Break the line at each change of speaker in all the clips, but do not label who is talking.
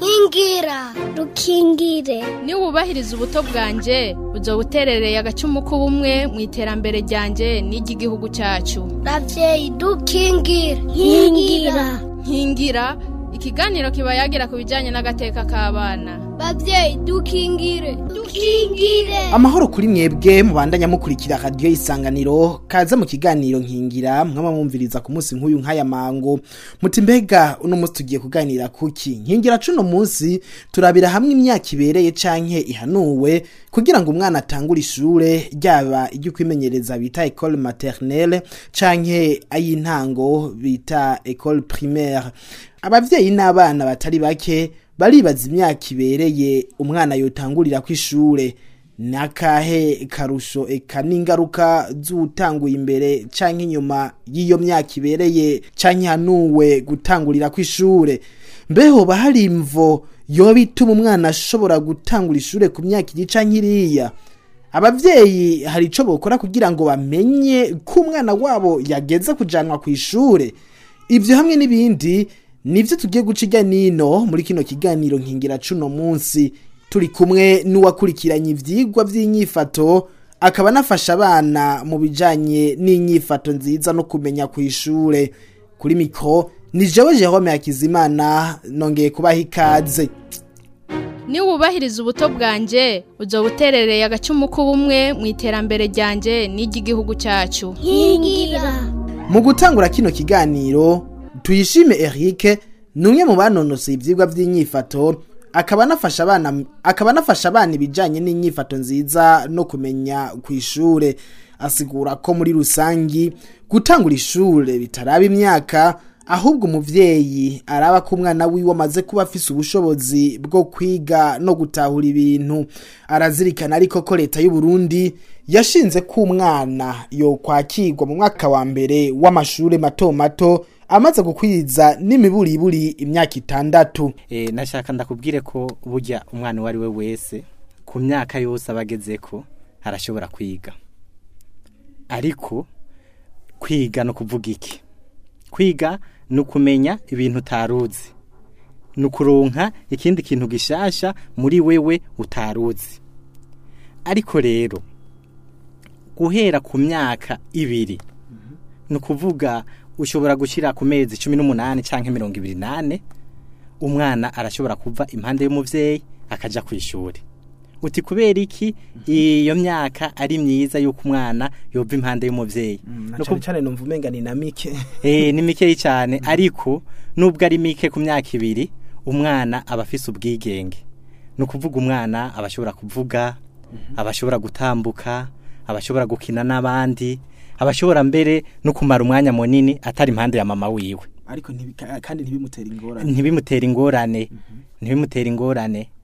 nkingira rukingire
niwubahiriza ubuto bwanjye ujya buterereye agacumu k'ubumwe mu iterambere ryanjye n'iry'igihugu cyacu
babyeyi dukingire nkingira
nkingira ikiganiro kiba yagira ku bijyanye n'agateka k'abana
babyeyi dukingire dukingire
amahoro kuri mwebwe mubandanya mukurikira radiyo isanganiro kaza mu kiganiro nkingira mwaba mwumviriza ku munsi nk'uyu nk'aya mango muti mbega uno munsi tugiye kuganira kuki nkingira cuno munsi turabira hamwe imyaka ibereye canke ihanuwe kugira ngo umwana atangure ishure ryaba iryo kwimenyereza bita école maternelle canke ayintango bita école primaire abavyeyi n'abana batari bake baribaza imyaka ibereye umwana yotangurira ku ishure nakahe karusho eka n'ingaruka z'utanguye imbere cyangwa inyuma y'iyo myaka ibereye cyangwa ihanuwe gutangurira ku ishuri mbeho bahari imvo yoba ituma umwana ashobora gutangura ishuri ku myaka igica nk'iriya ababyeyi hari icyo bakora kugira ngo bamenye ko umwana wabo yageze kujanwa ku ishuri ibyo hamwe n'ibindi nibyo tugiye guca ijya n'ino muri kino kiganiro nkingira cuno munsi turi kumwe n'uwakurikiranye ibyigwa by'inyifato akaba anafasha abana mu bijyanye n'inyifato nziza no kumenya ku ishuri kuri mikoro ni jewe jehome hakizimana nongeye kubaha ikaze
niwubahiriza ubuto bwanjye ujya buterereye agacumu k'ubumwe mu iterambere ryanjye n'iry'igihugu cyacu
mu gutangura kino kiganiro tuyishime Eric ni umwe mu banonotse ibyigwa by'inyifato akaba anafasha abana akaba anafasha abana ibijyanye n'inyifato nziza no kumenya ku ishuri asigura ko muri rusange gutangura ishuri bitaraba imyaka ahubwo umubyeyi araba ko umwana wiwe amaze kuba afise ubushobozi bwo kwiga no gutahura ibintu arazirikana ariko ko leta y'u Burundi yashinze ko umwana yokwakirwa mu mwaka wa mbere w'amashuri mato mato amaze gukwiza n'imiburiburi imyaka itandatu
e, nashaka ndakubwire ko burya umwana uwo ari we wese ku myaka yose aba ageze ko arashobora kwiga ariko kwiga no ukuvuga iki kwiga ni ukumenya ibintu utaruzi ni ukuronka ikindi kintu gishasha muri wewe utaruzi ariko rero guhera ku myaka ibiri ni ukuvuga ushobora gushyira ku mezi cumi n'umunani cyangwa mirongo ibiri n'ane umwana arashobora kuva impande y'umubyeyi akajya ku ishuri uti kubera iki mhm. iyo myaka ari myiza y'uko umwana yumva impande y'umubyeyi mm,
cyane numva umenya na mike
eh, ni mike cyane mm. ariko nubwo ari mike ku myaka ibiri umwana aba ubwigenge no kuvuga umwana mhm. abashobora kuvuga abashobora gutambuka abashobora gukina n'abandi abashobora mbere no kumara umwanya munini atari impande ya mama wiwe
ariko kandi
ntibimutera ingorane ntibimutera ingorane mhm. ntibimutera ingorane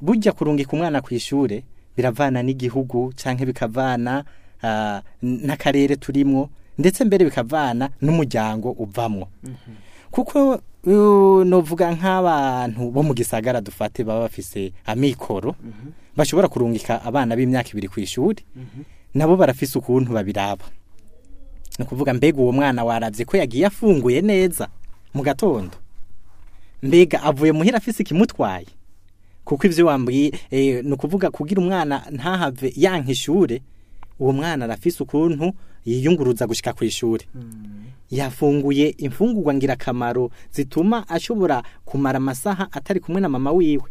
bujya kurungika umwana ku ishuri biravana n'igihugu cyangwa bikavana ah, n'akarere turimwo ndetse mbere bikavana n'umuryango uvamwo mhm. kuko novuga nk'abantu bo mu gisagara dufate baba bafise amikoro bashobora kurungika abana b'imyaka ibiri ku ishuri nabo barafise ukuntu babiraba ni ukuvuga mbega uwo mwana warabye ko yagiye afunguye neza mu gatondo mbega avuye muhira afise ikimutwaye kuko ibyo wambwiye e, ni ukuvuga kugira umwana ntahave yanka uwo mwana arafise ukuntu yiyunguruza gushyika ku ishuri mm. yafunguye imfungurwa ngirakamaro zituma ashobora kumara amasaha atari kumwe na mama wiwe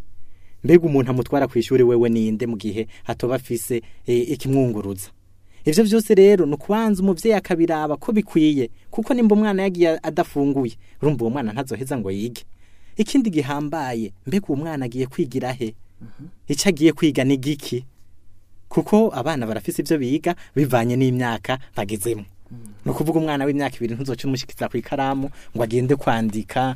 mbega umuntu amutwara ku ishuri wewe ninde mu gihe hatoba afise e, ikimwunguruza ibyo byose rero ni ukubanza umubyeyi akabiraba ko bikwiye kuko nimba umwana yagiye adafunguye urumva uwo mwana ntazoheza ngo yige ikindi gihambaye mbega uwo mwana agiye kwigira he mhm. icyo agiye kwiga ni giki kuko abana barafise ibyo biga bivanye n'imyaka bagezemo ni ukuvuga umwana w'imyaka ibiri ntuzoce umushyikiriza ku ikaramu ngo agende kwandika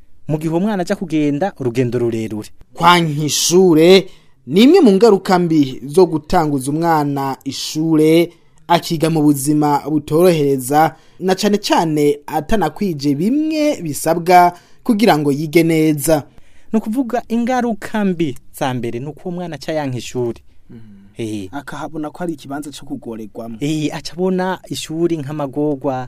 mu gihe umwana ajya kugenda urugendo rurerure
kwanka ishure ni imwe mu ngaruka mbi zo gutanguza umwana ishure akiga mu buzima butorohereza na cyane cyane atanakwije bimwe bisabwa kugira ngo yige neza
ni ukuvuga ingaruka mbi za mbere ni uko umwana aca yanka ishuri mm-hmm.
akahabona ko hari ikibanza cyo
kugorerwamo aca abona ishuri nk'amagorwa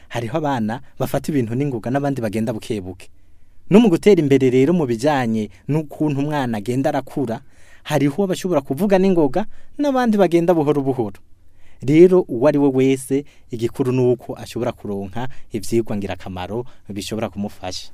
hariho abana bafata ibintu n’ingoga n'abandi bagenda bukebuke. no mu gutera imbere rero mu bijyanye n'ukuntu umwana agenda arakura hariho bashobora kuvuga n'ingoga n'abandi bagenda buhoro buhoro rero uwo ari we wese igikuru ni uko ashobora kuronka ibyigwa ngirakamaro bishobora kumufasha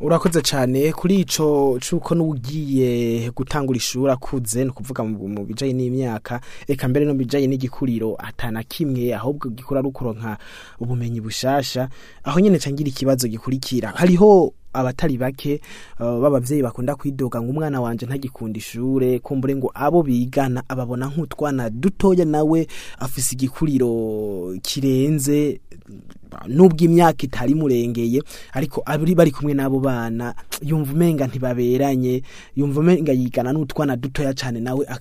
urakoze cyane kuri icyo cy'uko n'ugiye gutangura ishuri akuze ni ukuvuga mu bijyanye n'imyaka reka mbere no bijyanye n'igikuriro atana kimwe ahubwo gikura ari ukuronka ubumenyi bushasha aho nyine ngira ikibazo gikurikira hariho abatari bake uh, b'ababyeyi bakunda kwidoga ngo umwana wanjye ntagikunda ishuri kumbure ngo abo bigana ababona nk'utwana dutoya nawe afise igikuriro kirenze nubwo imyaka itari murengeye ariko abari bari kumwe n'abo bana yumva umenga ntibaberanye yumva umenga yigana n'utwana dutoya cyane nawe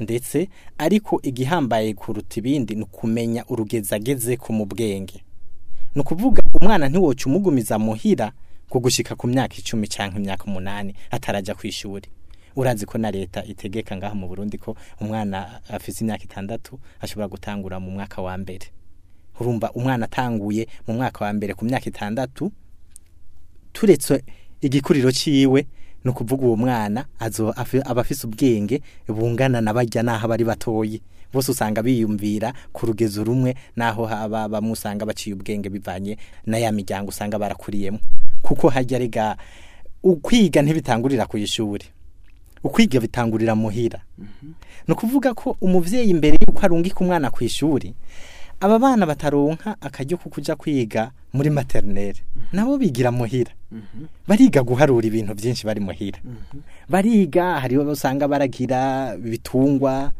ndetse ariko igihambaye kuruta ibindi ni ukumenya urugezageze ku mu bwenge ni ukuvuga umwana ntiwoce umugumiza muhira ko gushyika ku myaka icumi cyangwa imyaka umunani atarajya ku ishuri urazi ko na leta itegeka ngaha mu burundi ko umwana afite imyaka itandatu ashobora gutangura mu mwaka wa mbere urumva umwana atanguye mu mwaka wa mbere ku myaka itandatu turetse igikuriro cyiwe ni ukuvuga uwo mwana aba afite ubwenge bungana na bajya n'aho abari batoye bose usanga biyumvira ku rugezo rumwe n'aho haba bamusanga baciye ubwenge bivanye na ya miryango usanga barakuriyemo kuko hajya rega ukwiga ntibitangurira ku ishuri ukwiga bitangurira muhira mhm. ni ukuvuga ko umubyeyi imbere y'uko arungika umwana ku ishuri aba bana bataronka akaryo ko kujya kwiga muri materineri mhm. nabo bigira muhira mhm. bariga guharura ibintu byinshi bari muhira bariga hariho usanga baragira bitungwa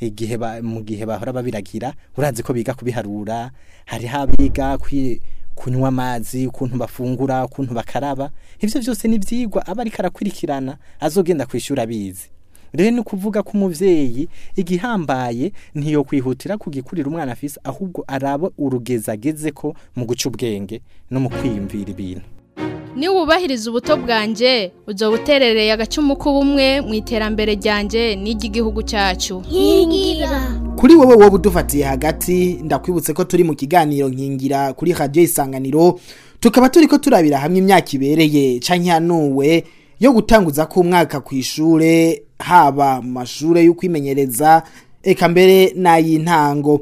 igihe mu gihe bahora babiragira urazi ko biga kubiharura hariho abiga kunywa amazi ukuntu bafungura ukuntu bakaraba ibyo byose ni ibyigwa aba ariko arakurikirana azogenda kwishyura ishuri abizi rero ni ukuvuga ko umubyeyi igihambaye ntiyokwihutira kugikurira umwana afise ahubwo araba urugeza ageze ko mu guca ubwenge no mu kwiyumvira ibintu
wubahiriza ubuto bwanjye ujya buterereye agacumu k'ubumwe mu iterambere ryanjye n'iry'igihugu cyacu
nkingira
kuri wowe wowe udufatiye hagati ndakwibutse ko turi mu kiganiro nkingira kuri radiyo isanganiro tukaba turi ko turabira hamwe imyaka ibereye canke yanuwe yo gutanguza ko umwaka ku ishuri haba mu mashure yo kwimenyereza eka mbere n'ay'intango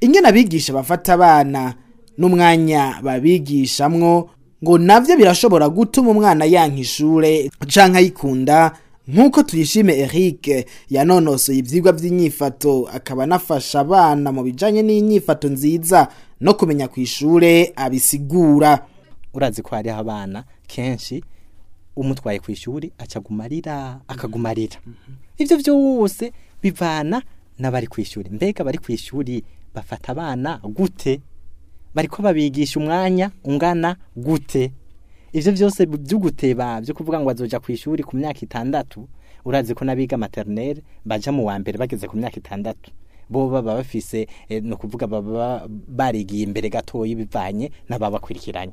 ingena abigisha bafata abana n'umwanya babigishamwo ngo nabyo birashobora gutuma umwana yanka ishure canke ayikunda nk'uko tuyishime Eric yanonoso ibyigwa by'inyifato akaba nafasha abana mu bijyanye n'inyifato nziza no kumenya ku ishuri abisigura
urazi ko hariho abana kenshi umutwaye ku ishuri acagumarira akagumarira mhm. ibyo byose bivana n'abari ku ishuri mbega abari ku ishuri bafata abana gute bari babigisha umwanya ungana gute ibyo byose by'uguteba byo kuvuga ngo bazoja ku ishuri ku myaka itandatu urazi ko n'abiga maternelle bajya mu wa mbere bageze ku myaka itandatu bo baba bafise e, no kuvuga baba barigiye imbere gatoya bivanye n'ababakurikiranye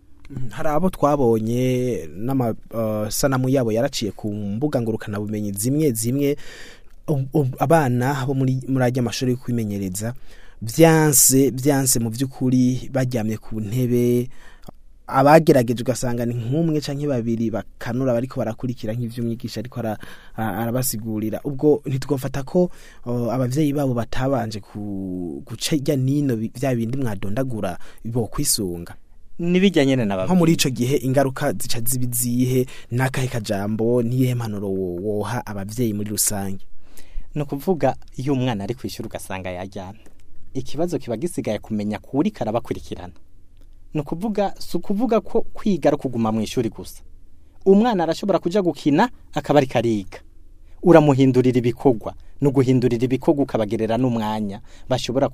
mm,
hari abo twabonye n'amasanamu uh, yabo yaraciye ku mbuga ngurukanabumenyi zimwe zimwe Um, um, abana bo muri ajya amashuri yo kwimenyereza byanse byanse mu by'ukuri baryamye ku ntebe abagerageje ugasanga ni nk'umwe cyangwa babiri bakanura bariko barakurikira nk'ibyo ariko arabasigurira ubwo ntitwafata ko ababyeyi babo batabanje guca ijya nino bya bindi mwadondagura bo kwisunga
n'ibijyanye na
nko muri icyo gihe ingaruka zica zibe zihe n'akahe kajambo n'iyihe mpanuro woha ababyeyi muri rusange
ni ukuvuga iyo umwana ari ku ishuri ugasanga yajyana. ikibazo kiba gisigaye kumenya kuri karabakurikirana ni ukuvuga si ukuvuga ko kwiga ari ukuguma mu ishuri gusa umwana arashobora kujya gukina akaba ari kariga uramuhindurira ibikorwa ni uguhindurira ibikorwa ukabagerera n'umwanya bashobora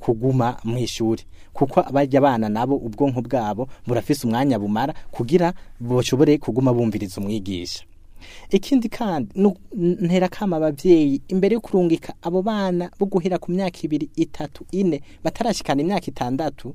kuguma mu ishuri kuko bajya abana nabo ubwonko bwabo burafise umwanya bumara kugira bashobore kuguma bumviriza umwigisha ikindi kandi ntera kama ababyeyi imbere yo kurungika abo bana bo guhera ku myaka ibiri itatu ine batarashikana imyaka itandatu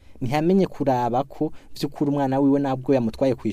ntiyamenye kuraba ko by'ukuri umwana wiwe nabwo yamutwaye ku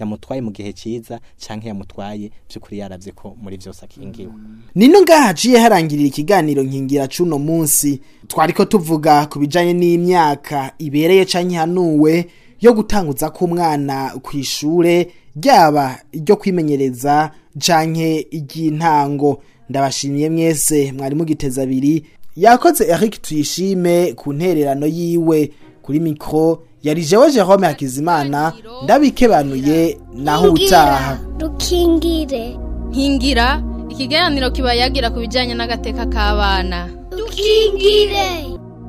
yamutwaye mu gihe cyiza cyangwa yamutwaye by'ukuri yarabye ko muri byose akingiwe mm.
nino ngaha haciye harangirira ikiganiro nkingira cuno munsi twari ko tuvuga ku bijyanye n'imyaka ibereye cyangwa ihanuwe yo gutanguza k'umwana ku ishuri ryaba iryo kwimenyereza cyangwa iry'intango ndabashimiye mwese mwarimu giteza abiri yakoze Eric tuyishime ku ntererano yiwe kuri micro yari jewe Jerome Hakizimana ndabikebanuye naho utaha
dukingire
nkingira ikiganiro kibayagira ku bijyanye n'agateka k'abana
dukingire